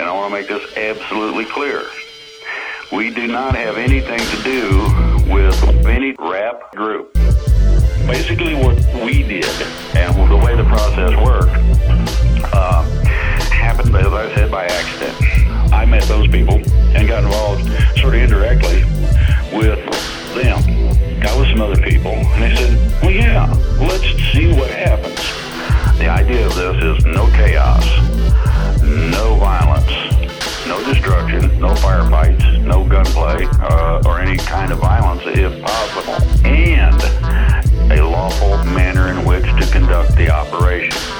and I want to make this absolutely clear. We do not have anything to do with any rap group. Basically, what we did and the way the process worked uh, happened, as I said, by accident. I met those people and got involved sort of indirectly with them. Got with some other people, and they said, well, yeah, let's see what happens. The idea of this is no chaos, destruction, no firefights, no gunplay, uh, or any kind of violence if possible, and a lawful manner in which to conduct the operation.